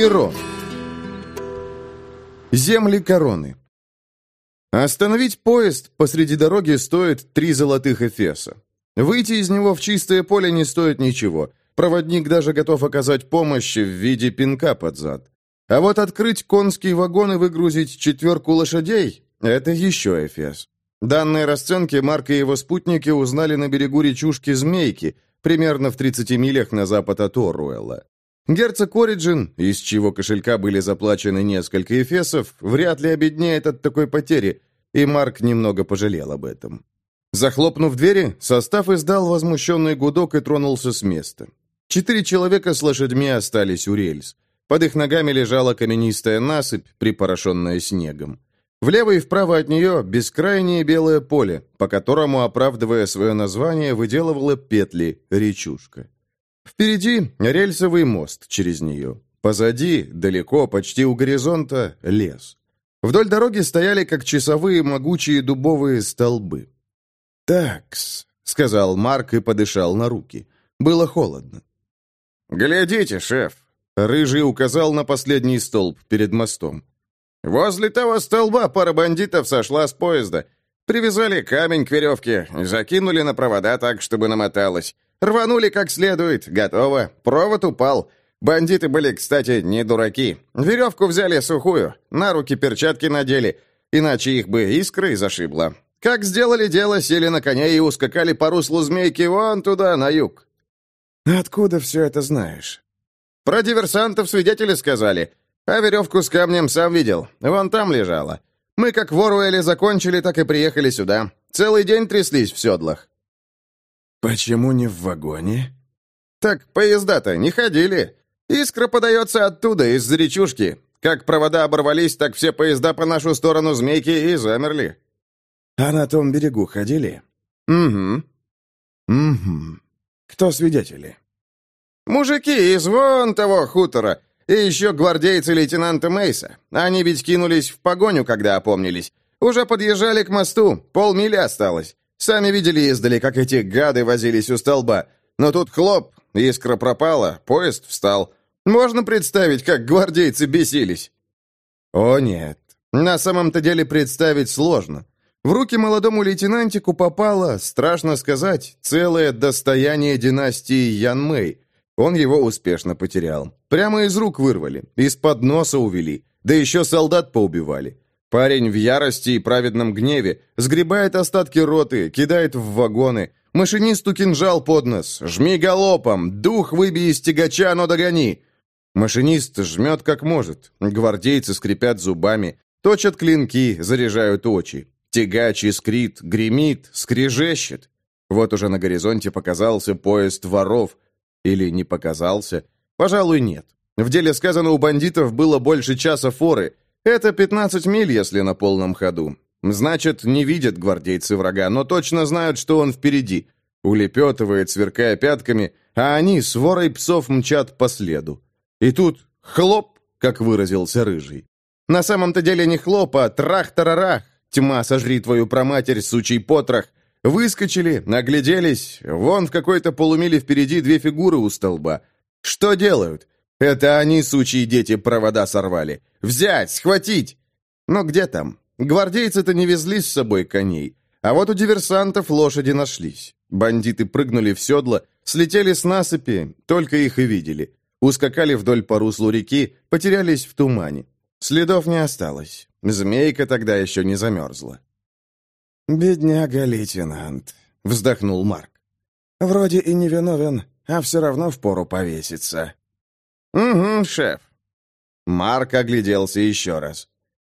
Ирон. Земли короны. Остановить поезд посреди дороги стоит три золотых эфеса. Выйти из него в чистое поле не стоит ничего. Проводник даже готов оказать помощь в виде пинка под зад. А вот открыть конский вагон и выгрузить четверку лошадей – это еще эфес. Данные расценки Марк и его спутники узнали на берегу речушки Змейки, примерно в 30 милях на запад от Оруэлла. Герцог Ориджин, из чьего кошелька были заплачены несколько эфесов, вряд ли обеднеет от такой потери, и Марк немного пожалел об этом. Захлопнув двери, состав издал возмущенный гудок и тронулся с места. Четыре человека с лошадьми остались у рельс. Под их ногами лежала каменистая насыпь, припорошенная снегом. Влево и вправо от нее бескрайнее белое поле, по которому, оправдывая свое название, выделывала петли речушка. Впереди рельсовый мост через нее. Позади, далеко, почти у горизонта, лес. Вдоль дороги стояли, как часовые, могучие дубовые столбы. «Такс», — сказал Марк и подышал на руки. Было холодно. «Глядите, шеф!» Рыжий указал на последний столб перед мостом. Возле того столба пара бандитов сошла с поезда. Привязали камень к веревке, закинули на провода так, чтобы намоталось. Рванули как следует, готово. Провод упал. Бандиты были, кстати, не дураки. Веревку взяли сухую, на руки перчатки надели, иначе их бы искрой зашибло. Как сделали дело, сели на коня и ускакали по руслу змейки вон туда, на юг. «Откуда все это знаешь?» «Про диверсантов свидетели сказали. А веревку с камнем сам видел. Вон там лежала. Мы как в Оруэле закончили, так и приехали сюда. Целый день тряслись в седлах». «Почему не в вагоне?» «Так поезда-то не ходили. Искра подается оттуда, из-за речушки. Как провода оборвались, так все поезда по нашу сторону змейки и замерли». «А на том берегу ходили?» «Угу». «Угу. Кто свидетели?» «Мужики из вон того хутора. И еще гвардейцы лейтенанта Мейса. Они ведь кинулись в погоню, когда опомнились. Уже подъезжали к мосту, полмили осталось. Сами видели издали, как эти гады возились у столба. Но тут хлоп, искра пропала, поезд встал. Можно представить, как гвардейцы бесились? О нет, на самом-то деле представить сложно. В руки молодому лейтенантику попало, страшно сказать, целое достояние династии Ян Мэй. Он его успешно потерял. Прямо из рук вырвали, из-под носа увели, да еще солдат поубивали. Парень в ярости и праведном гневе сгребает остатки роты, кидает в вагоны. Машинисту кинжал под нос. «Жми галопом! Дух выбей из тягача, но догони!» Машинист жмет как может. Гвардейцы скрипят зубами, точат клинки, заряжают очи. Тягач искрит, гремит, скрежещет. Вот уже на горизонте показался поезд воров — или не показался? Пожалуй, нет. В деле сказано, у бандитов было больше часа форы. Это 15 миль, если на полном ходу. Значит, не видят гвардейцы врага, но точно знают, что он впереди. Улепетывает, сверкая пятками, а они с ворой псов мчат по следу. И тут хлоп, как выразился Рыжий. На самом-то деле не хлоп, а трах-тарарах. Тьма, сожри твою проматерь, сучий потрох. Выскочили, нагляделись. Вон в какой-то полумиле впереди две фигуры у столба. Что делают? Это они, сучьи дети, провода сорвали. Взять, схватить! Но где там? Гвардейцы-то не везли с собой коней. А вот у диверсантов лошади нашлись. Бандиты прыгнули в седло, слетели с насыпи, только их и видели. Ускакали вдоль по руслу реки, потерялись в тумане. Следов не осталось. Змейка тогда еще не замерзла. «Бедняга лейтенант», — вздохнул Марк. «Вроде и не виновен, а все равно впору повеситься». «Угу, шеф». Марк огляделся еще раз.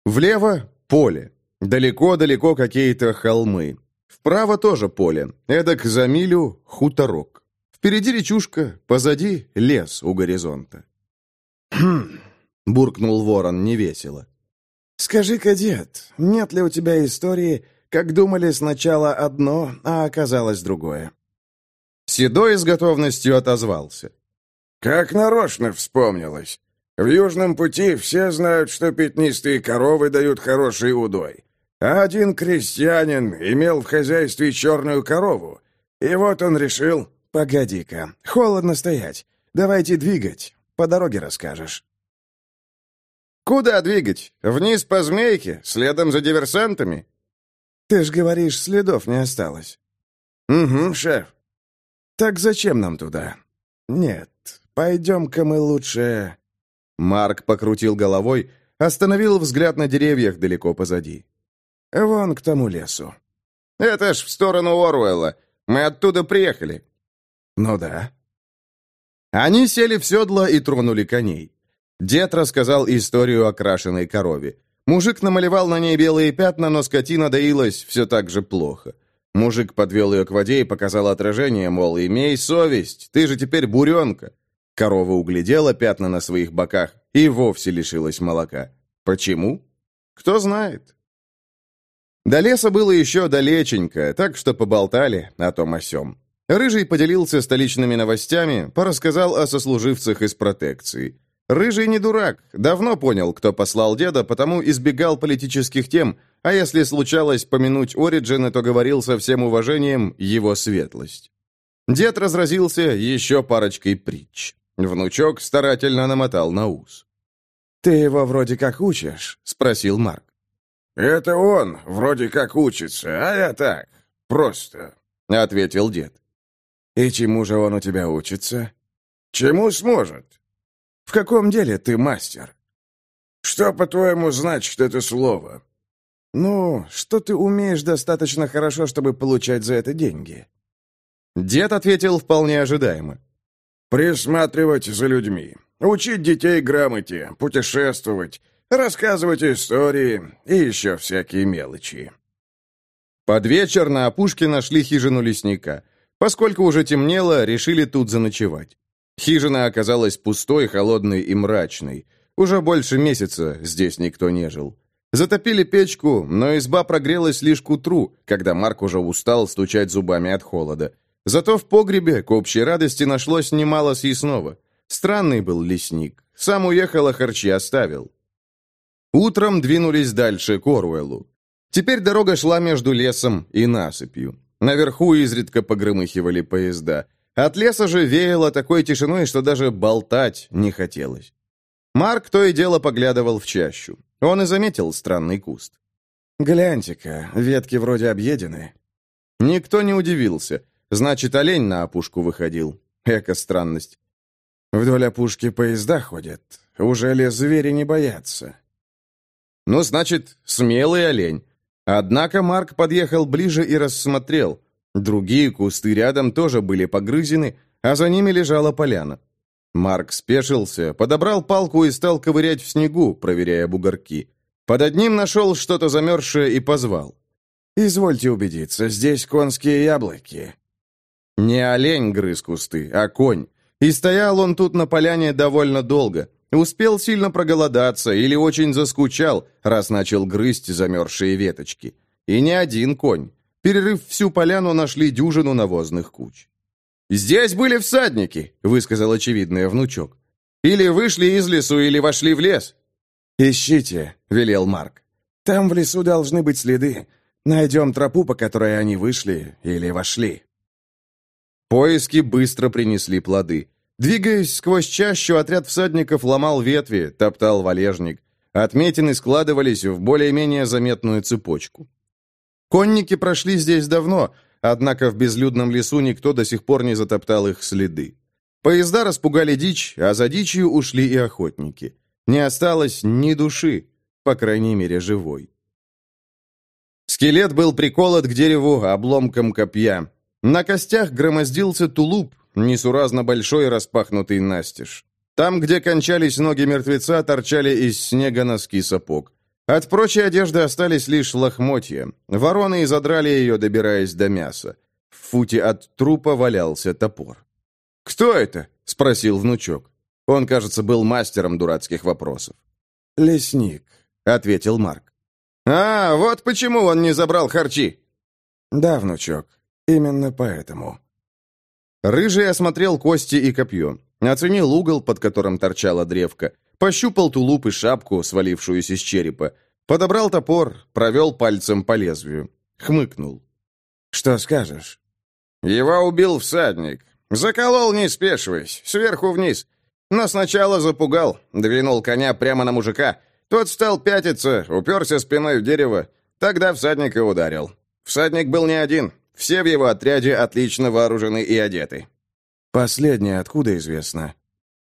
Влево — поле. Далеко-далеко какие-то холмы. Вправо тоже поле. Эдак за милю — хуторок. Впереди речушка, позади — лес у горизонта. «Хм!» — буркнул ворон невесело. «Скажи-ка, дед, нет ли у тебя истории, как думали сначала одно, а оказалось другое. Седой с готовностью отозвался. «Как нарочно вспомнилось. В Южном пути все знают, что пятнистые коровы дают хороший удой. А один крестьянин имел в хозяйстве черную корову. И вот он решил... «Погоди-ка, холодно стоять. Давайте двигать. По дороге расскажешь». Куда двигать? Вниз по змейке, следом за диверсантами?» «Ты ж говоришь, следов не осталось». «Угу, шеф». «Так зачем нам туда?» «Нет, пойдем-ка мы лучше...» Марк покрутил головой, остановил взгляд на деревьях далеко позади. «Вон к тому лесу». «Это ж в сторону Оруэлла. Мы оттуда приехали». «Ну да». Они сели в седло и тронули коней. Дед рассказал историю о крашеной корове. Мужик намалевал на ней белые пятна, но скотина доилась все так же плохо. Мужик подвел ее к воде и показал отражение, мол, имей совесть, ты же теперь буренка. Корова углядела пятна на своих боках и вовсе лишилась молока. Почему? Кто знает. До леса было еще далеченько, так что поболтали о том о сём. Рыжий поделился столичными новостями, порассказал о сослуживцах из протекции. Рыжий не дурак, давно понял, кто послал деда, потому избегал политических тем, а если случалось помянуть Ориджина, то говорил со всем уважением «его светлость». Дед разразился еще парочкой притч. Внучок старательно намотал на ус. «Ты его вроде как учишь?» — спросил Марк. «Это он вроде как учится, а я так, просто», — ответил дед. «И чему же он у тебя учится?» «Чему сможет?» В каком деле ты мастер?» «Что, по-твоему, значит это слово?» «Ну, что ты умеешь достаточно хорошо, чтобы получать за это деньги?» Дед ответил вполне ожидаемо. «Присматривать за людьми, учить детей грамоте, путешествовать, рассказывать истории и еще всякие мелочи». Под вечер на опушке нашли хижину лесника. Поскольку уже темнело, решили тут заночевать. Хижина оказалась пустой, холодной и мрачной. Уже больше месяца здесь никто не жил. Затопили печку, но изба прогрелась лишь к утру, когда Марк уже устал стучать зубами от холода. Зато в погребе, к общей радости, нашлось немало съестного. Странный был лесник. Сам уехал, а харчи оставил. Утром двинулись дальше к Оруэллу. Теперь дорога шла между лесом и насыпью. Наверху изредка погромыхивали поезда. От леса же веяло такой тишиной, что даже болтать не хотелось. Марк то и дело поглядывал в чащу. Он и заметил странный куст. «Гляньте-ка, ветки вроде объедены». Никто не удивился. Значит, олень на опушку выходил. Эка странность. Вдоль опушки поезда ходят. Уже ли звери не боятся? Ну, значит, смелый олень. Однако Марк подъехал ближе и рассмотрел. Другие кусты рядом тоже были погрызены, а за ними лежала поляна. Марк спешился, подобрал палку и стал ковырять в снегу, проверяя бугорки. Под одним нашел что-то замерзшее и позвал. «Извольте убедиться, здесь конские яблоки». Не олень грыз кусты, а конь. И стоял он тут на поляне довольно долго. Успел сильно проголодаться или очень заскучал, раз начал грызть замерзшие веточки. И не один конь. Перерыв всю поляну, нашли дюжину навозных куч. «Здесь были всадники», — высказал очевидное внучок. «Или вышли из лесу, или вошли в лес». «Ищите», — велел Марк. «Там в лесу должны быть следы. Найдем тропу, по которой они вышли или вошли». Поиски быстро принесли плоды. Двигаясь сквозь чащу, отряд всадников ломал ветви, топтал валежник. Отметины складывались в более-менее заметную цепочку. Конники прошли здесь давно, однако в безлюдном лесу никто до сих пор не затоптал их следы. Поезда распугали дичь, а за дичью ушли и охотники. Не осталось ни души, по крайней мере, живой. Скелет был приколот к дереву обломком копья. На костях громоздился тулуп, несуразно большой распахнутый настежь. Там, где кончались ноги мертвеца, торчали из снега носки сапог. От прочей одежды остались лишь лохмотья. Вороны изодрали ее, добираясь до мяса. В футе от трупа валялся топор. «Кто это?» — спросил внучок. Он, кажется, был мастером дурацких вопросов. «Лесник», — ответил Марк. «А, вот почему он не забрал харчи!» «Да, внучок, именно поэтому». Рыжий осмотрел кости и копье, оценил угол, под которым торчала древка, Пощупал тулуп и шапку, свалившуюся с черепа. Подобрал топор, провел пальцем по лезвию. Хмыкнул. «Что скажешь?» «Его убил всадник. Заколол, не спешиваясь, сверху вниз. Но сначала запугал, двинул коня прямо на мужика. Тот стал пятиться, уперся спиной в дерево. Тогда всадник и ударил. Всадник был не один. Все в его отряде отлично вооружены и одеты. Последнее откуда известно?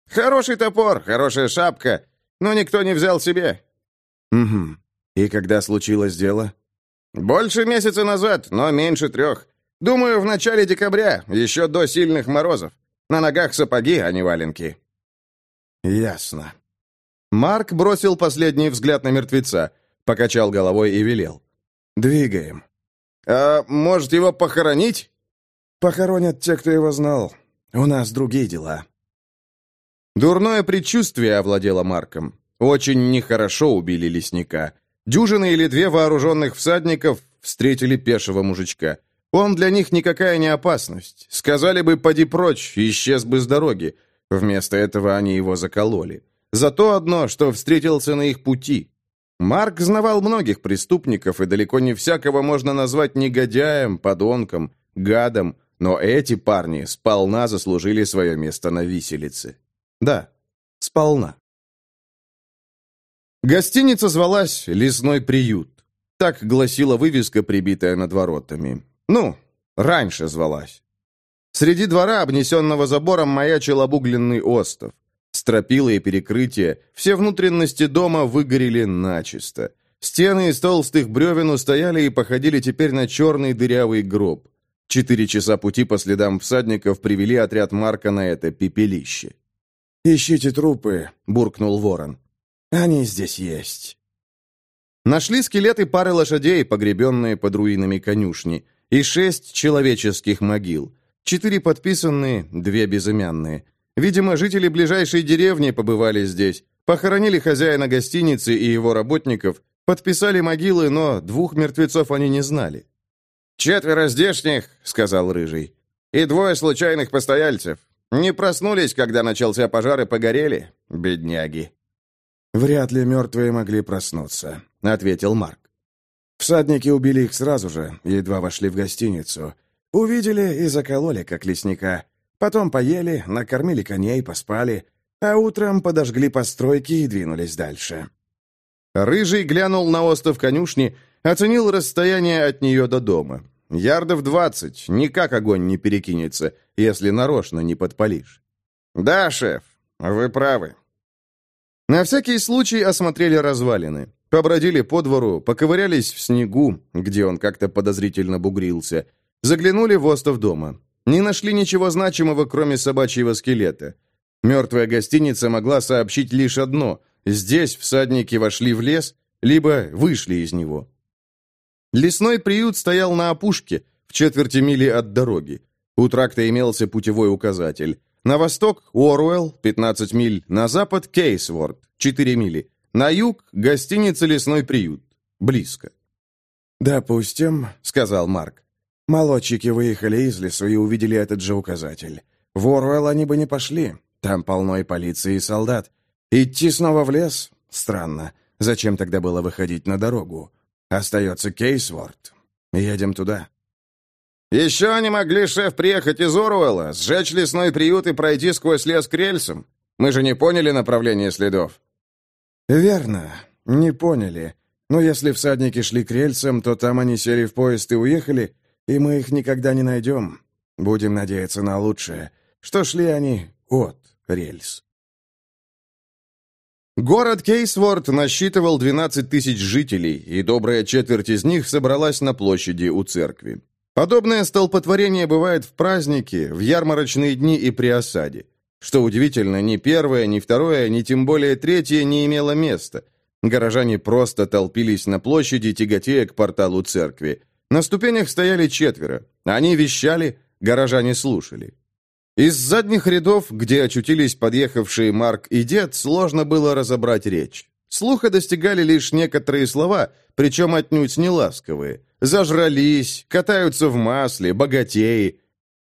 Хороший топор, хорошая шапка, но никто не взял себе. Угу. И когда случилось дело? Больше месяца назад, но меньше трех. Думаю, в начале декабря, еще до сильных морозов. На ногах сапоги, а не валенки. Ясно. Марк бросил последний взгляд на мертвеца, покачал головой и велел. «Двигаем». «А может, его похоронить?» «Похоронят те, кто его знал. У нас другие дела». Дурное предчувствие овладело Марком. Очень нехорошо убили лесника. Дюжина или две вооруженных всадников встретили пешего мужичка. Он для них никакая не опасность. Сказали бы «поди прочь», исчез бы с дороги. Вместо этого они его закололи. Зато одно, что встретился на их пути. Марк знавал многих преступников, и далеко не всякого можно назвать негодяем, подонком, гадом, но эти парни сполна заслужили свое место на виселице. Да, сполна. Гостиница звалась «Лесной приют». Так гласила вывеска, прибитая над воротами. Ну, раньше звалась. Среди двора, обнесенного забором, маячил обугленный остов. Стропила и перекрытия, все внутренности дома выгорели начисто. Стены из толстых бревен устояли и походили теперь на черный дырявый гроб. Четыре часа пути по следам всадников привели отряд Марка на это пепелище. «Ищите трупы», — буркнул ворон. «Они здесь есть». Нашли скелеты пары лошадей, погребенные под руинами конюшни, и шесть человеческих могил. Четыре подписанные, две безымянные. Видимо, жители ближайшей деревни побывали здесь, похоронили хозяина гостиницы и его работников, подписали могилы, но двух мертвецов они не знали. «Четверо здешних», — сказал Рыжий, — «и двое случайных постояльцев. Не проснулись, когда начался пожар и погорели, бедняги». «Вряд ли мертвые могли проснуться», — ответил Марк. «Всадники убили их сразу же, едва вошли в гостиницу. Увидели и закололи, как лесника. Потом поели, накормили коней, поспали, а утром подожгли постройки и двинулись дальше». Рыжий глянул на остов конюшни, оценил расстояние от нее до дома. Ярдов двадцать, никак огонь не перекинется, если нарочно не подпалишь. «Да, шеф, вы правы». На всякий случай осмотрели развалины. Побродили по двору, поковырялись в снегу, где он как-то подозрительно бугрился. Заглянули в остов дома. Не нашли ничего значимого, кроме собачьего скелета. Мертвая гостиница могла сообщить лишь одно. Здесь всадники вошли в лес, либо вышли из него. Лесной приют стоял на опушке, в четверти мили от дороги. У тракта имелся путевой указатель. На восток – Уоруэлл, 15 миль, на запад – Кейсворд, 4 мили. На юг – гостиница «Лесной приют». Близко. «Допустим», — сказал Марк. Молодчики выехали из лесу и увидели этот же указатель. В Оруэлл они бы не пошли. Там полно и полиции, и солдат. Идти снова в лес? Странно. Зачем тогда было выходить на дорогу? Остается Кейсворт. Едем туда. «Еще они могли, шеф, приехать из Оруэлла, сжечь лесной приют и пройти сквозь лес к рельсам. Мы же не поняли направление следов». «Верно. Не поняли. Но если всадники шли к рельсам, то там они сели в поезд и уехали, и мы их никогда не найдем. Будем надеяться на лучшее, что шли они от рельс. Город Кейсворт насчитывал 12 тысяч жителей, и добрая четверть из них собралась на площади у церкви. Подобное столпотворение бывает в праздники, в ярмарочные дни и при осаде. Что удивительно, ни первое, ни второе, ни тем более третье не имело места. Горожане просто толпились на площади, тяготея к порталу церкви. На ступенях стояли четверо. Они вещали, горожане слушали. Из задних рядов, где очутились подъехавшие Марк и дед, сложно было разобрать речь. Слуха достигали лишь некоторые слова, причем отнюдь не ласковые. «Зажрались», «катаются в масле», «богатеи».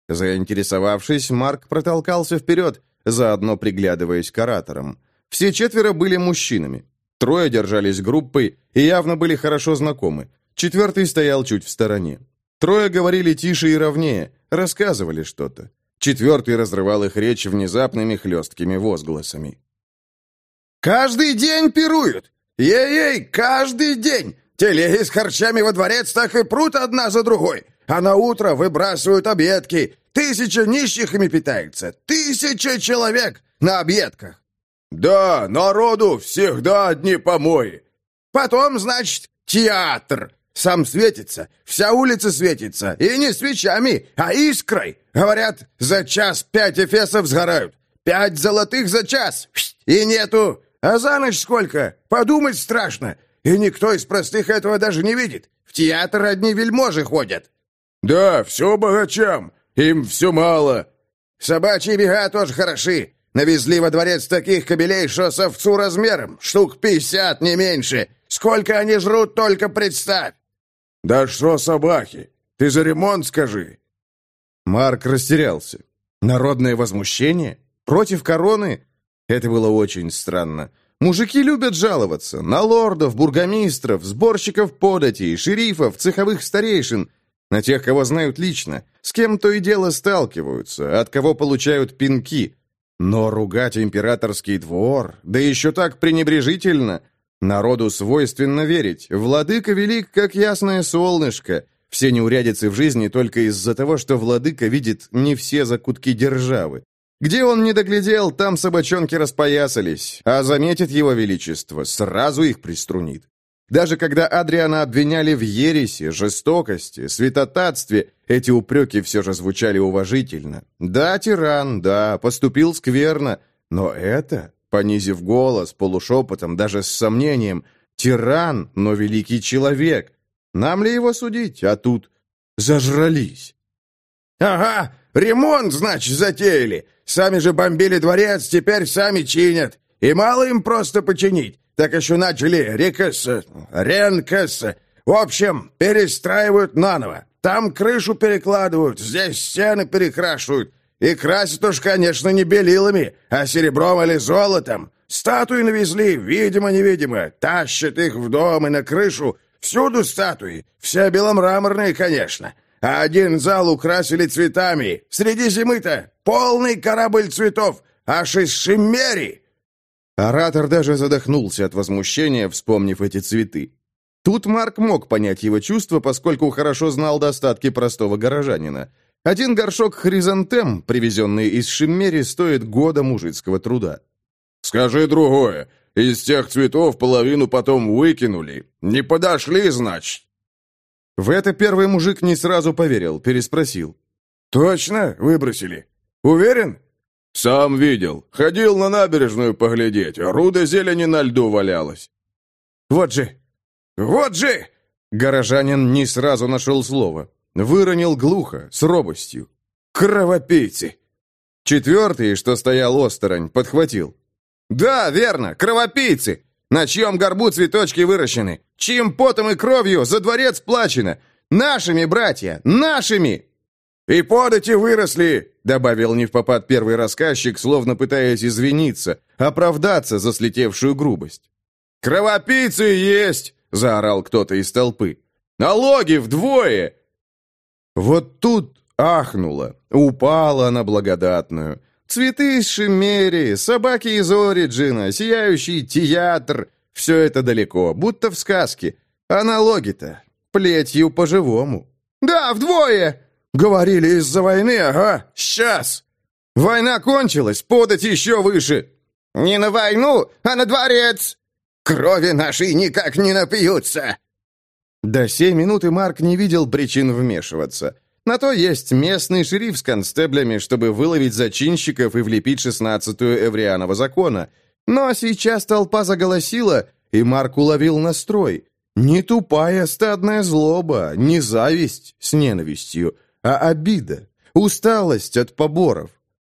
Заинтересовавшись, Марк протолкался вперед, заодно приглядываясь к ораторам. Все четверо были мужчинами. Трое держались группой и явно были хорошо знакомы. Четвертый стоял чуть в стороне. Трое говорили тише и ровнее, рассказывали что-то. Четвертый разрывал их речь внезапными хлесткими возгласами. «Каждый день пируют! Ей-ей, каждый день! Телеги с харчами во дворец так и прут одна за другой, а на утро выбрасывают объедки. Тысяча нищих ими питается, тысяча человек на объедках. Да, народу всегда одни помои. Потом, значит, театр. Сам светится, вся улица светится, и не свечами, а искрой. Говорят, за час пять эфесов сгорают, пять золотых за час, и нету. А за ночь сколько? Подумать страшно. И никто из простых этого даже не видит. В театр одни вельможи ходят. Да, все богачам, им все мало. Собачьи бега тоже хороши. Навезли во дворец таких кобелей, что с овцу размером, штук пятьдесят, не меньше. Сколько они жрут, только представь. «Да что собаки? Ты за ремонт скажи!» Марк растерялся. Народное возмущение? Против короны? Это было очень странно. Мужики любят жаловаться. На лордов, бургомистров, сборщиков податей, шерифов, цеховых старейшин. На тех, кого знают лично. С кем то и дело сталкиваются, от кого получают пинки. Но ругать императорский двор, да еще так пренебрежительно, Народу свойственно верить. Владыка велик, как ясное солнышко. Все неурядицы в жизни только из-за того, что владыка видит не все закутки державы. Где он не доглядел, там собачонки распоясались, а заметит его величество, сразу их приструнит. Даже когда Адриана обвиняли в ересе, жестокости, святотатстве, эти упреки все же звучали уважительно. Да, тиран, да, поступил скверно, но это понизив голос, полушепотом, даже с сомнением. «Тиран, но великий человек. Нам ли его судить? А тут зажрались». «Ага, ремонт, значит, затеяли. Сами же бомбили дворец, теперь сами чинят. И мало им просто починить. Так еще начали рекас... ренкас... В общем, перестраивают наново. Там крышу перекладывают, здесь стены перекрашивают. И красят уж, конечно, не белилами, а серебром или золотом. Статуи навезли, видимо-невидимо, тащат их в дом и на крышу. Всюду статуи, все беломраморные, конечно. А один зал украсили цветами. Среди зимы-то полный корабль цветов, аж из Шиммери. Оратор даже задохнулся от возмущения, вспомнив эти цветы. Тут Марк мог понять его чувства, поскольку хорошо знал достатки простого горожанина – один горшок хризантем, привезенный из Шиммери, стоит года мужицкого труда. «Скажи другое. Из тех цветов половину потом выкинули. Не подошли, значит?» В это первый мужик не сразу поверил, переспросил. «Точно выбросили? Уверен?» «Сам видел. Ходил на набережную поглядеть. Руда зелени на льду валялась». «Вот же! Вот же!» Горожанин не сразу нашел слово. Выронил глухо, с робостью. «Кровопийцы!» Четвертый, что стоял осторонь, подхватил. «Да, верно, кровопийцы! На чьем горбу цветочки выращены? Чьим потом и кровью за дворец плачено? Нашими, братья, нашими!» «И подати выросли!» — добавил невпопад первый рассказчик, словно пытаясь извиниться, оправдаться за слетевшую грубость. «Кровопийцы есть!» — заорал кто-то из толпы. «Налоги вдвое! Вот тут ахнула, упала на благодатную. Цветы из Шимерии, собаки из Ориджина, сияющий театр — все это далеко, будто в сказке. А налоги-то плетью по-живому. «Да, вдвое!» «Говорили из-за войны, ага, сейчас!» «Война кончилась, подать еще выше!» «Не на войну, а на дворец!» «Крови нашей никак не напьются!» До сей минуты Марк не видел причин вмешиваться. На то есть местный шериф с констеблями, чтобы выловить зачинщиков и влепить шестнадцатую Эврианова закона. Но сейчас толпа заголосила, и Марк уловил настрой. Не тупая стадная злоба, не зависть с ненавистью, а обида, усталость от поборов.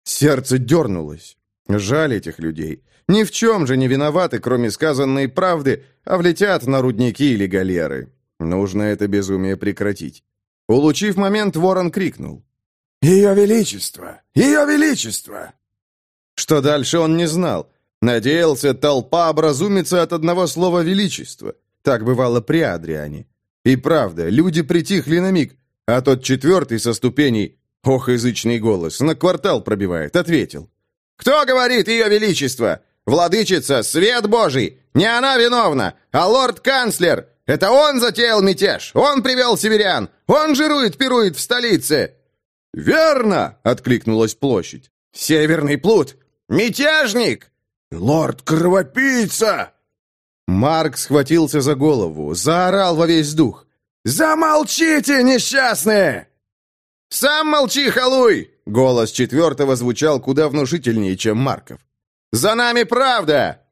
Сердце дернулось. Жаль этих людей. Ни в чем же не виноваты, кроме сказанной правды, а влетят на рудники или галеры. Нужно это безумие прекратить. Улучив момент, ворон крикнул. «Ее Величество! Ее Величество!» Что дальше он не знал. Надеялся, толпа образумится от одного слова «величество». Так бывало при Адриане. И правда, люди притихли на миг, а тот четвертый со ступеней, ох, язычный голос, на квартал пробивает, ответил. «Кто говорит, Ее Величество? Владычица, свет Божий! Не она виновна, а лорд-канцлер! Это он затеял мятеж! Он привел северян! Он жирует, пирует в столице!» «Верно!» — откликнулась площадь. «Северный плут! Мятежник!» «Лорд-кровопийца!» Марк схватился за голову, заорал во весь дух. «Замолчите, несчастные!» «Сам молчи, халуй!» Голос четвертого звучал куда внушительнее, чем Марков. «За нами правда!»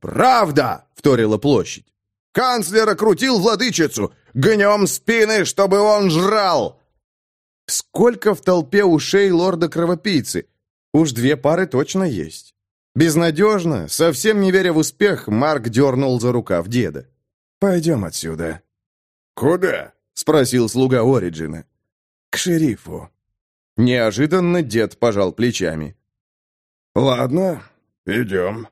«Правда!» — вторила площадь. «Канцлера крутил владычицу! Гнем спины, чтобы он жрал!» Сколько в толпе ушей лорда-кровопийцы? Уж две пары точно есть. Безнадежно, совсем не веря в успех, Марк дернул за рукав деда. «Пойдем отсюда». «Куда?» — спросил слуга Ориджина. «К шерифу». Неожиданно дед пожал плечами. «Ладно, идем».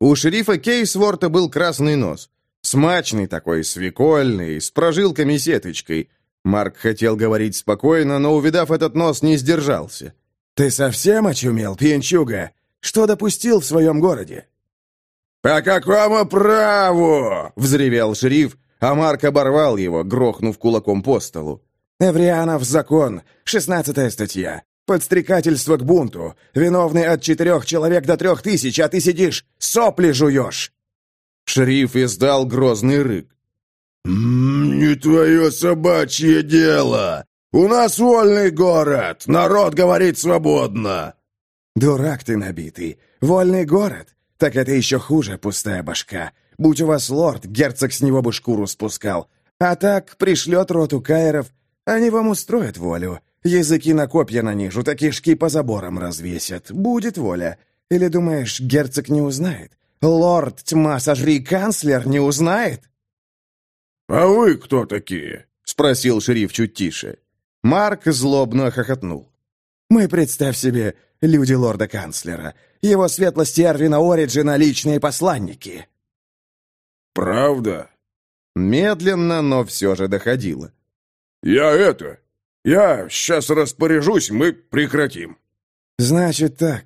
У шерифа Кейсворта был красный нос. Смачный такой, свекольный, с прожилками-сеточкой. Марк хотел говорить спокойно, но, увидав этот нос, не сдержался. «Ты совсем очумел, пьянчуга? Что допустил в своем городе?» «По какому праву?» — взревел шериф, а Марк оборвал его, грохнув кулаком по столу. «Эврианов закон, шестнадцатая статья. Подстрекательство к бунту. Виновный от четырех человек до трех тысяч, а ты сидишь, сопли жуешь!» Шериф издал грозный рык. «Не твое собачье дело! У нас вольный город! Народ говорит свободно!» «Дурак ты набитый! Вольный город? Так это еще хуже, пустая башка. Будь у вас лорд, герцог с него бы шкуру спускал. А так пришлет роту кайров, они вам устроят волю. Языки на копья нанижу, так кишки по заборам развесят. Будет воля. Или думаешь, герцог не узнает? Лорд тьма сожри канцлер не узнает?» «А вы кто такие?» — спросил шериф чуть тише. Марк злобно хохотнул. «Мы, представь себе, люди лорда-канцлера. Его светлости Эрвина Ориджина личные посланники». «Правда?» Медленно, но все же доходило. «Я это... Я сейчас распоряжусь, мы прекратим». «Значит так».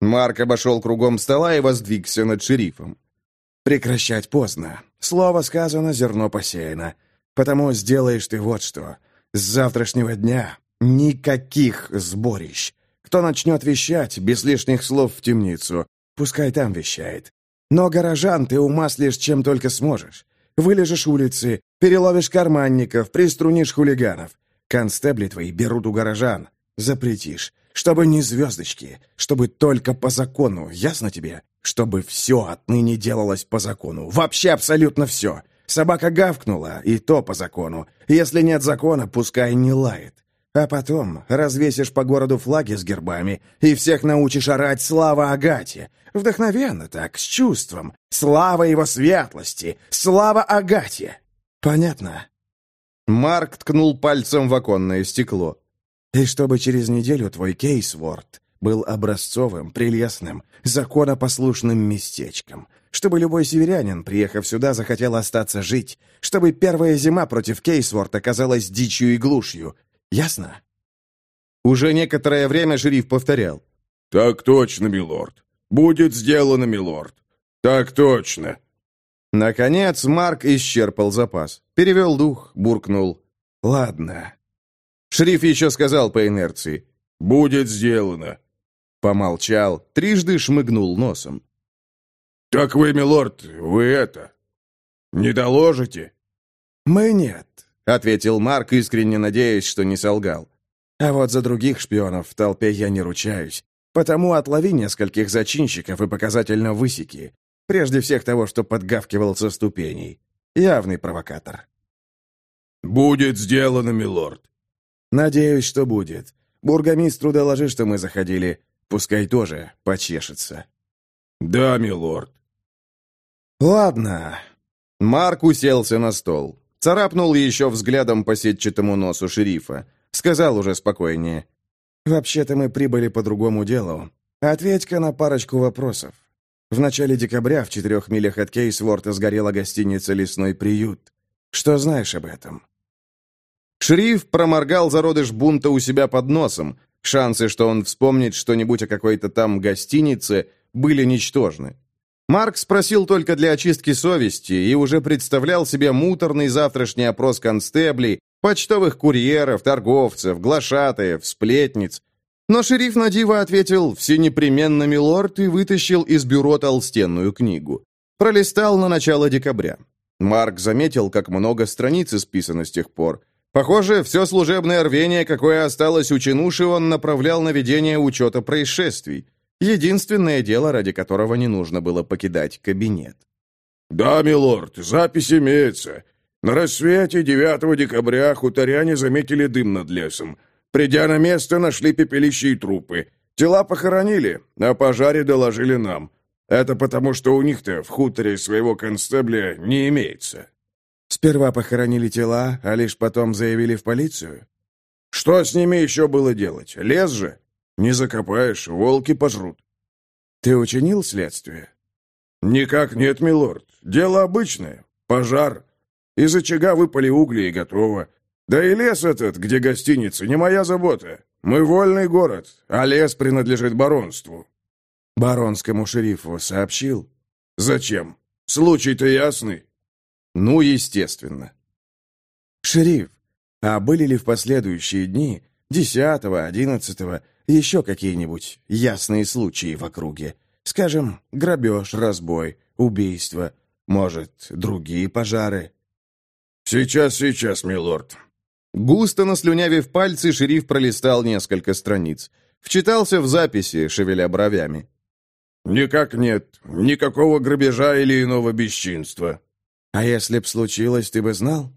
Марк обошел кругом стола и воздвигся над шерифом. «Прекращать поздно. Слово сказано, зерно посеяно. Потому сделаешь ты вот что. С завтрашнего дня никаких сборищ. Кто начнет вещать, без лишних слов в темницу, пускай там вещает. Но горожан ты умаслишь чем только сможешь. Вылежешь улицы, переловишь карманников, приструнишь хулиганов. Констебли твои берут у горожан. Запретишь. Чтобы не звездочки, чтобы только по закону, ясно тебе? Чтобы все отныне делалось по закону. Вообще абсолютно все. Собака гавкнула, и то по закону. Если нет закона, пускай не лает. А потом развесишь по городу флаги с гербами и всех научишь орать «Слава Агате!» Вдохновенно так, с чувством. «Слава его светлости! Слава Агате!» Понятно? Марк ткнул пальцем в оконное стекло. «И чтобы через неделю твой Кейсворт был образцовым, прелестным, законопослушным местечком, чтобы любой северянин, приехав сюда, захотел остаться жить, чтобы первая зима против Кейсворта оказалась дичью и глушью. Ясно?» Уже некоторое время шериф повторял. «Так точно, милорд. Будет сделано, милорд. Так точно. Наконец Марк исчерпал запас. Перевел дух, буркнул. «Ладно». Шериф еще сказал по инерции. «Будет сделано». Помолчал, трижды шмыгнул носом. «Так вы, милорд, вы это... не доложите?» «Мы нет», — ответил Марк, искренне надеясь, что не солгал. «А вот за других шпионов в толпе я не ручаюсь. Потому отлови нескольких зачинщиков и показательно высеки. Прежде всех того, что подгавкивал со ступеней. Явный провокатор. «Будет сделано, милорд». «Надеюсь, что будет. Бургомистру доложи, что мы заходили. Пускай тоже почешется». «Да, милорд». «Ладно». Марк уселся на стол. Царапнул еще взглядом по сетчатому носу шерифа. Сказал уже спокойнее. «Вообще-то мы прибыли по другому делу. Ответь-ка на парочку вопросов. В начале декабря в четырех милях от Кейсворта сгорела гостиница «Лесной приют». Что знаешь об этом?» Шериф проморгал зародыш бунта у себя под носом. Шансы, что он вспомнит что-нибудь о какой-то там гостинице, были ничтожны. Марк спросил только для очистки совести и уже представлял себе муторный завтрашний опрос констеблей, почтовых курьеров, торговцев, глашатаев, сплетниц. Но шериф Надива ответил «все непременно, милорд» и вытащил из бюро толстенную книгу. Пролистал на начало декабря. Марк заметил, как много страниц исписано с тех пор. Похоже, все служебное рвение, какое осталось у Чинуши, он направлял на ведение учета происшествий. Единственное дело, ради которого не нужно было покидать кабинет. «Да, милорд, запись имеется. На рассвете 9 декабря хуторяне заметили дым над лесом. Придя на место, нашли пепелище и трупы. Тела похоронили, а пожаре доложили нам. Это потому, что у них-то в хуторе своего констебля не имеется. Сперва похоронили тела, а лишь потом заявили в полицию? Что с ними еще было делать? Лес же? Не закопаешь, волки пожрут. Ты учинил следствие? Никак нет, милорд. Дело обычное. Пожар. Из очага выпали угли и готово. Да и лес этот, где гостиница, не моя забота. Мы вольный город, а лес принадлежит баронству. Баронскому шерифу сообщил? Зачем? Случай-то ясный. Ну, естественно. Шериф, а были ли в последующие дни, десятого, одиннадцатого, еще какие-нибудь ясные случаи в округе? Скажем, грабеж, разбой, убийство, может, другие пожары? Сейчас, сейчас, милорд. Густо наслюнявив пальцы, шериф пролистал несколько страниц. Вчитался в записи, шевеля бровями. «Никак нет. Никакого грабежа или иного бесчинства». «А если б случилось, ты бы знал?»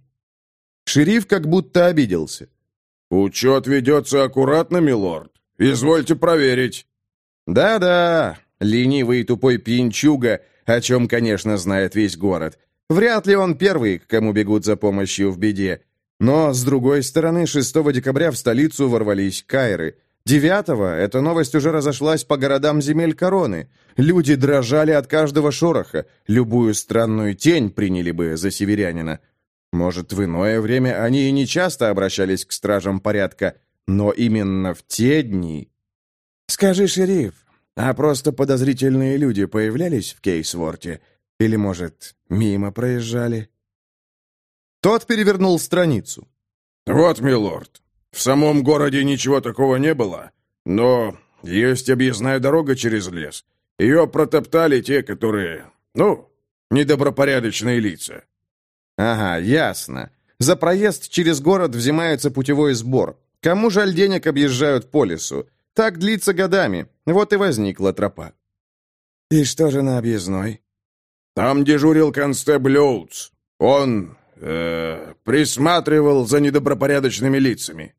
Шериф как будто обиделся. «Учет ведется аккуратно, милорд. Извольте проверить». «Да-да, ленивый и тупой пьянчуга, о чем, конечно, знает весь город. Вряд ли он первый, к кому бегут за помощью в беде. Но, с другой стороны, 6 декабря в столицу ворвались кайры. Девятого эта новость уже разошлась по городам земель короны. Люди дрожали от каждого шороха, любую странную тень приняли бы за северянина. Может, в иное время они и не часто обращались к стражам порядка, но именно в те дни... «Скажи, шериф, а просто подозрительные люди появлялись в Кейсворте? Или, может, мимо проезжали?» Тот перевернул страницу. «Вот, милорд, в самом городе ничего такого не было, но есть объездная дорога через лес. Ее протоптали те, которые, ну, недобропорядочные лица». «Ага, ясно. За проезд через город взимается путевой сбор. Кому жаль денег объезжают по лесу? Так длится годами. Вот и возникла тропа». «И что же на объездной?» «Там дежурил констебль Оутс. Он э, присматривал за недобропорядочными лицами».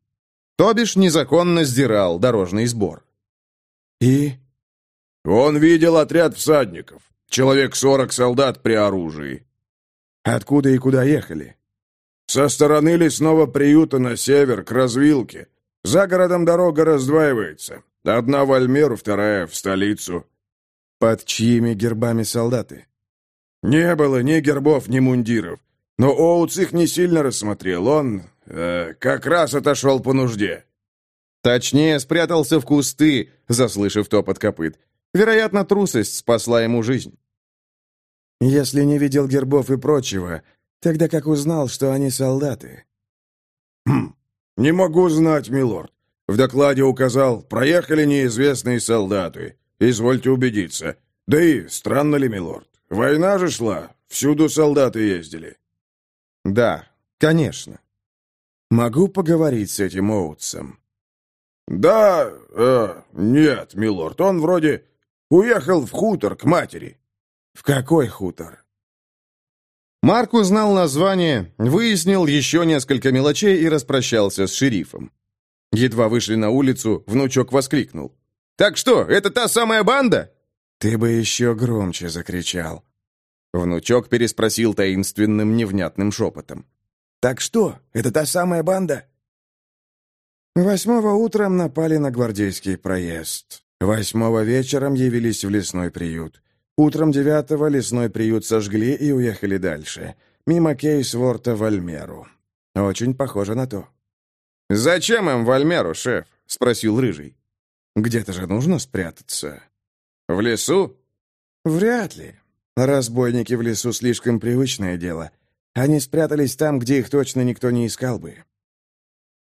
То бишь незаконно сдирал дорожный сбор. И? Он видел отряд всадников. Человек сорок солдат при оружии. Откуда и куда ехали? Со стороны лесного приюта на север, к развилке. За городом дорога раздваивается. Одна в Альмеру, вторая в столицу. Под чьими гербами солдаты? Не было ни гербов, ни мундиров. Но Оутс их не сильно рассмотрел. Он э, как раз отошел по нужде. Точнее, спрятался в кусты, заслышав топот копыт. Вероятно, трусость спасла ему жизнь. Если не видел гербов и прочего, тогда как узнал, что они солдаты? Хм, не могу знать, милорд. В докладе указал, проехали неизвестные солдаты. Извольте убедиться. Да и странно ли, милорд? Война же шла, всюду солдаты ездили. Да, конечно. Могу поговорить с этим Оутсом? Да, э, нет, милорд, он вроде уехал в хутор к матери. В какой хутор? Марк узнал название, выяснил еще несколько мелочей и распрощался с шерифом. Едва вышли на улицу, внучок воскликнул. «Так что, это та самая банда?» «Ты бы еще громче закричал», Внучок переспросил таинственным невнятным шепотом. «Так что, это та самая банда?» Восьмого утром напали на гвардейский проезд. Восьмого вечером явились в лесной приют. Утром девятого лесной приют сожгли и уехали дальше. Мимо Кейсворта в Альмеру. Очень похоже на то. «Зачем им в Альмеру, шеф?» — спросил Рыжий. «Где-то же нужно спрятаться». «В лесу?» «Вряд ли. Разбойники в лесу слишком привычное дело. Они спрятались там, где их точно никто не искал бы.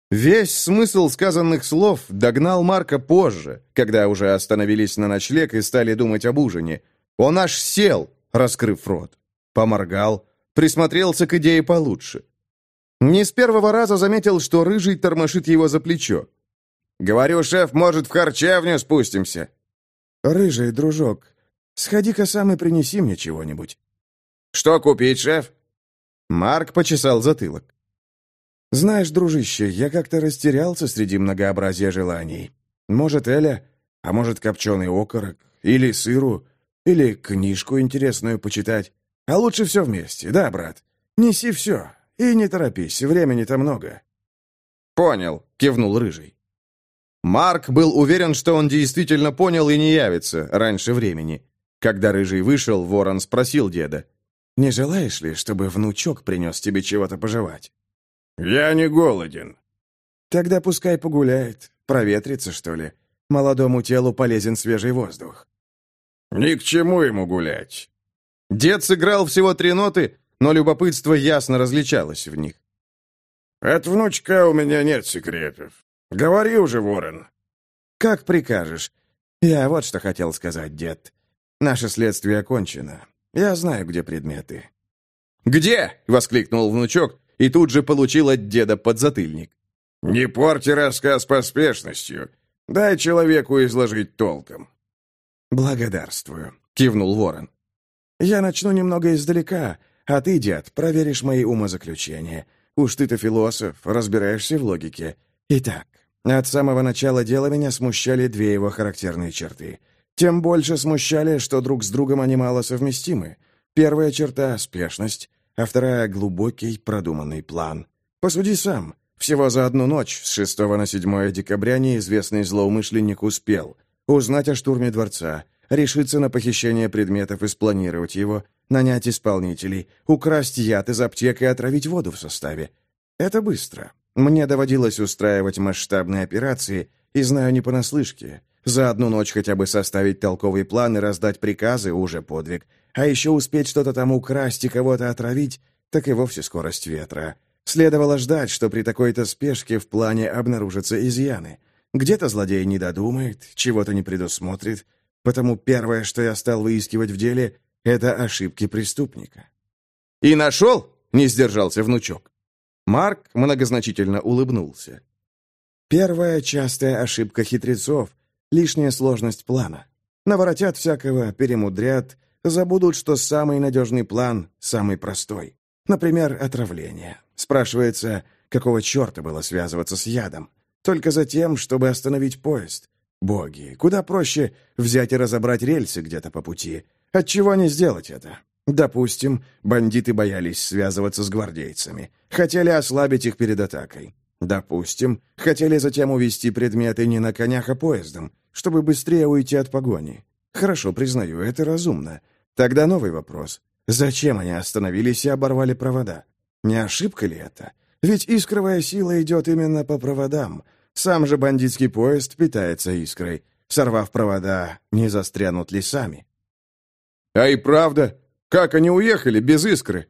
Весь смысл сказанных слов догнал Марка позже, когда уже остановились на ночлег и стали думать об ужине. Он аж сел, раскрыв рот. Поморгал, присмотрелся к идее получше. Не с первого раза заметил, что Рыжий тормошит его за плечо. «Говорю, шеф, может, в харчевню спустимся?» «Рыжий, дружок, сходи-ка сам и принеси мне чего-нибудь». «Что купить, шеф?» Марк почесал затылок. «Знаешь, дружище, я как-то растерялся среди многообразия желаний. Может, Эля, а может, копченый окорок, или сыру, или книжку интересную почитать. А лучше все вместе, да, брат? Неси все, и не торопись, времени-то много». «Понял», — кивнул Рыжий. Марк был уверен, что он действительно понял и не явится раньше времени. Когда Рыжий вышел, Ворон спросил деда. «Не желаешь ли, чтобы внучок принес тебе чего-то пожевать?» «Я не голоден». «Тогда пускай погуляет. Проветрится, что ли. Молодому телу полезен свежий воздух». «Ни к чему ему гулять». Дед сыграл всего три ноты, но любопытство ясно различалось в них. «От внучка у меня нет секретов. «Говори уже, Ворон». «Как прикажешь. Я вот что хотел сказать, дед. Наше следствие окончено. Я знаю, где предметы». «Где?» — воскликнул внучок и тут же получил от деда подзатыльник. «Не порти рассказ поспешностью. Дай человеку изложить толком». «Благодарствую», — кивнул ворон. «Я начну немного издалека, а ты, дед, проверишь мои умозаключения. Уж ты-то философ, разбираешься в логике. Итак, от самого начала дела меня смущали две его характерные черты. Тем больше смущали, что друг с другом они мало совместимы. Первая черта — спешность, а вторая — глубокий, продуманный план. Посуди сам. Всего за одну ночь, с 6 на 7 декабря, неизвестный злоумышленник успел узнать о штурме дворца, решиться на похищение предметов и спланировать его, нанять исполнителей, украсть яд из аптек и отравить воду в составе. Это быстро. Мне доводилось устраивать масштабные операции, и знаю не понаслышке. За одну ночь хотя бы составить толковый план и раздать приказы уже подвиг. А еще успеть что-то там украсть и кого-то отравить, так и вовсе скорость ветра. Следовало ждать, что при такой-то спешке в плане обнаружатся изъяны. Где-то злодей не додумает, чего-то не предусмотрит, потому первое, что я стал выискивать в деле, это ошибки преступника. «И нашел?» — не сдержался внучок. Марк многозначительно улыбнулся. Первая частая ошибка хитрецов — лишняя сложность плана. Наворотят всякого, перемудрят, забудут, что самый надежный план — самый простой. Например, отравление. Спрашивается, какого черта было связываться с ядом? Только за тем, чтобы остановить поезд. Боги, куда проще взять и разобрать рельсы где-то по пути. Отчего не сделать это? Допустим, бандиты боялись связываться с гвардейцами, хотели ослабить их перед атакой. Допустим, хотели затем увести предметы не на конях, а поездом, чтобы быстрее уйти от погони. Хорошо, признаю, это разумно. Тогда новый вопрос. Зачем они остановились и оборвали провода? Не ошибка ли это? Ведь искровая сила идет именно по проводам. Сам же бандитский поезд питается искрой. Сорвав провода, не застрянут ли сами? «А и правда, как они уехали без искры?»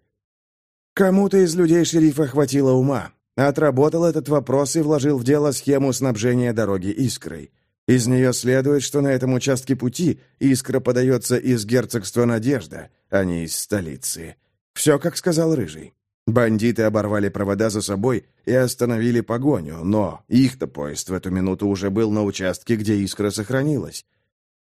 Кому-то из людей шерифа хватило ума. Отработал этот вопрос и вложил в дело схему снабжения дороги искрой. Из нее следует, что на этом участке пути искра подается из герцогства Надежда, а не из столицы. Все, как сказал Рыжий. Бандиты оборвали провода за собой и остановили погоню, но их-то поезд в эту минуту уже был на участке, где искра сохранилась.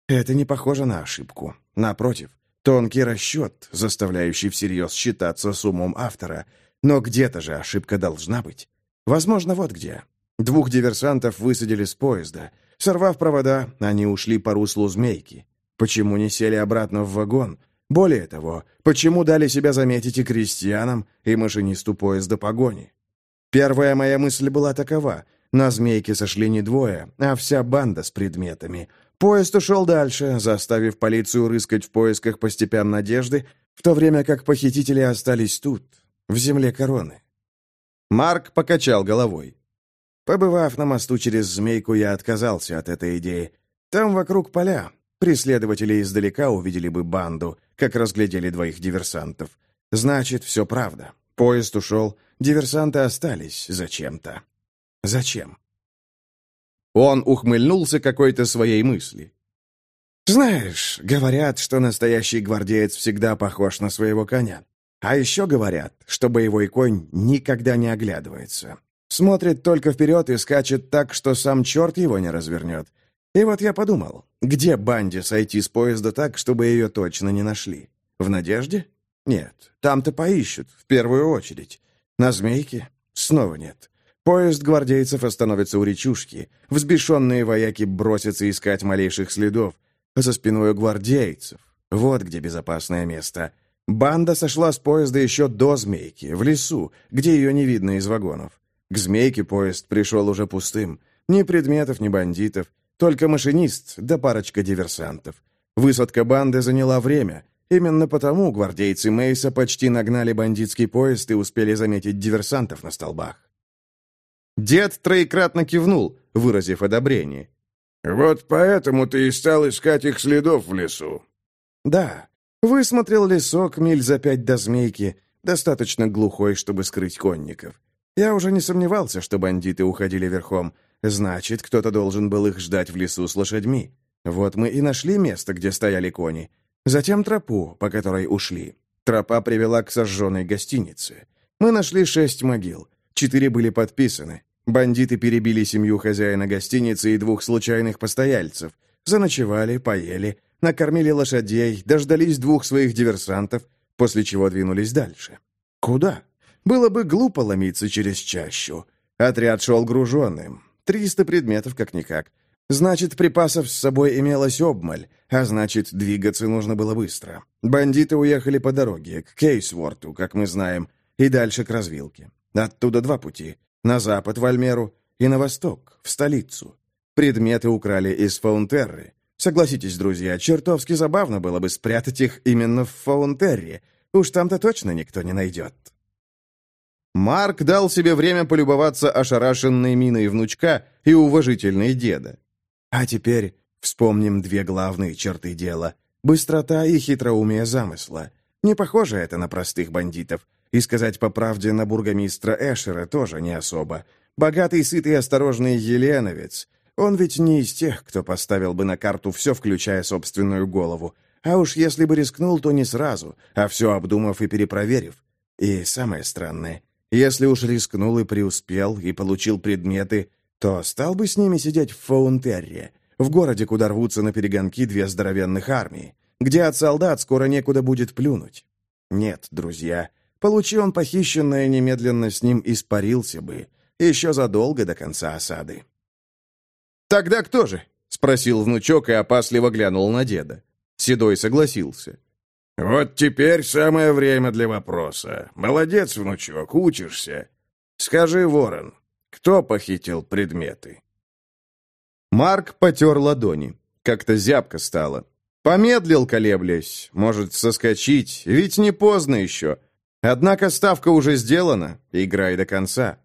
Это не похоже на ошибку. Напротив, Тонкий расчет, заставляющий всерьез считаться с умом автора. Но где-то же ошибка должна быть. Возможно, вот где. Двух диверсантов высадили с поезда. Сорвав провода, они ушли по руслу змейки. Почему не сели обратно в вагон? Более того, почему дали себя заметить и крестьянам, и машинисту поезда погони? Первая моя мысль была такова. На змейке сошли не двое, а вся банда с предметами — Поезд ушел дальше, заставив полицию рыскать в поисках по степям надежды, в то время как похитители остались тут, в земле короны. Марк покачал головой. Побывав на мосту через Змейку, я отказался от этой идеи. Там вокруг поля. Преследователи издалека увидели бы банду, как разглядели двоих диверсантов. Значит, все правда. Поезд ушел, диверсанты остались зачем-то. Зачем? Он ухмыльнулся какой-то своей мысли. «Знаешь, говорят, что настоящий гвардеец всегда похож на своего коня. А еще говорят, что боевой конь никогда не оглядывается. Смотрит только вперед и скачет так, что сам черт его не развернет. И вот я подумал, где банде сойти с поезда так, чтобы ее точно не нашли? В надежде? Нет, там-то поищут, в первую очередь. На змейке? Снова нет. Поезд гвардейцев остановится у речушки. Взбешенные вояки бросятся искать малейших следов. За спиной у гвардейцев. Вот где безопасное место. Банда сошла с поезда еще до змейки, в лесу, где ее не видно из вагонов. К змейке поезд пришел уже пустым. Ни предметов, ни бандитов. Только машинист да парочка диверсантов. Высадка банды заняла время. Именно потому гвардейцы Мейса почти нагнали бандитский поезд и успели заметить диверсантов на столбах. Дед троекратно кивнул, выразив одобрение. «Вот поэтому ты и стал искать их следов в лесу». «Да. Высмотрел лесок миль за пять до змейки, достаточно глухой, чтобы скрыть конников. Я уже не сомневался, что бандиты уходили верхом. Значит, кто-то должен был их ждать в лесу с лошадьми. Вот мы и нашли место, где стояли кони. Затем тропу, по которой ушли. Тропа привела к сожженной гостинице. Мы нашли шесть могил. Четыре были подписаны. Бандиты перебили семью хозяина гостиницы и двух случайных постояльцев. Заночевали, поели, накормили лошадей, дождались двух своих диверсантов, после чего двинулись дальше. Куда? Было бы глупо ломиться через чащу. Отряд шел груженным. Триста предметов как-никак. Значит, припасов с собой имелось обмаль, а значит, двигаться нужно было быстро. Бандиты уехали по дороге, к Кейсворту, как мы знаем, и дальше к развилке. Оттуда два пути. На запад, в Альмеру, и на восток, в столицу. Предметы украли из Фаунтерры. Согласитесь, друзья, чертовски забавно было бы спрятать их именно в Фаунтерре. Уж там-то точно никто не найдет. Марк дал себе время полюбоваться ошарашенной миной внучка и уважительной деда. А теперь вспомним две главные черты дела — быстрота и хитроумие замысла. Не похоже это на простых бандитов. И сказать по правде, на бургомистра Эшера тоже не особо. Богатый, сытый осторожный Еленовец. Он ведь не из тех, кто поставил бы на карту все, включая собственную голову. А уж если бы рискнул, то не сразу, а все обдумав и перепроверив. И самое странное, если уж рискнул и преуспел, и получил предметы, то стал бы с ними сидеть в Фаунтерре, в городе, куда рвутся на перегонки две здоровенных армии, где от солдат скоро некуда будет плюнуть. Нет, друзья, получи он похищенное, немедленно с ним испарился бы, еще задолго до конца осады. «Тогда кто же?» — спросил внучок и опасливо глянул на деда. Седой согласился. «Вот теперь самое время для вопроса. Молодец, внучок, учишься. Скажи, Ворон, кто похитил предметы?» Марк потер ладони. Как-то зябко стало. Помедлил, колеблясь. Может, соскочить, ведь не поздно еще. Однако ставка уже сделана. Играй до конца.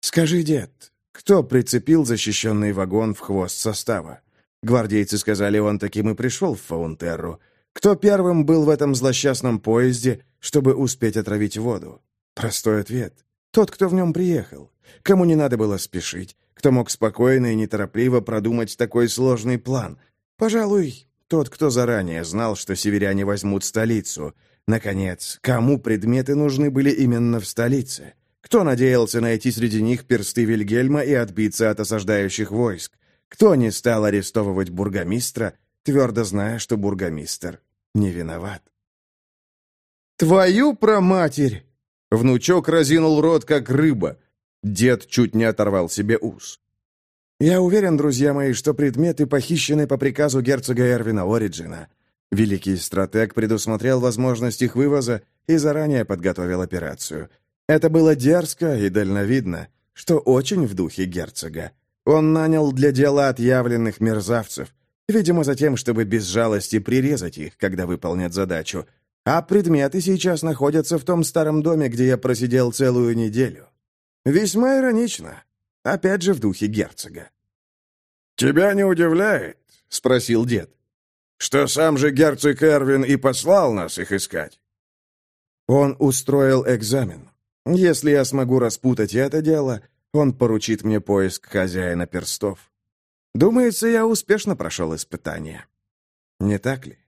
«Скажи, дед, кто прицепил защищенный вагон в хвост состава? Гвардейцы сказали, он таким и пришел в Фаунтерру. Кто первым был в этом злосчастном поезде, чтобы успеть отравить воду? Простой ответ. Тот, кто в нем приехал. Кому не надо было спешить. Кто мог спокойно и неторопливо продумать такой сложный план. Пожалуй, тот, кто заранее знал, что северяне возьмут столицу. Наконец, кому предметы нужны были именно в столице? Кто надеялся найти среди них персты Вильгельма и отбиться от осаждающих войск? Кто не стал арестовывать бургомистра, твердо зная, что бургомистр не виноват. «Твою проматерь!» Внучок разинул рот, как рыба. Дед чуть не оторвал себе ус. «Я уверен, друзья мои, что предметы похищены по приказу герцога Эрвина Ориджина. Великий стратег предусмотрел возможность их вывоза и заранее подготовил операцию. Это было дерзко и дальновидно, что очень в духе герцога. Он нанял для дела отъявленных мерзавцев, Видимо, за тем, чтобы без жалости прирезать их, когда выполнят задачу. А предметы сейчас находятся в том старом доме, где я просидел целую неделю. Весьма иронично. Опять же в духе герцога. «Тебя не удивляет?» — спросил дед. что сам же герцог Эрвин и послал нас их искать?» Он устроил экзамен. Если я смогу распутать это дело, он поручит мне поиск хозяина перстов. Думается, я успешно прошел испытание. Не так ли?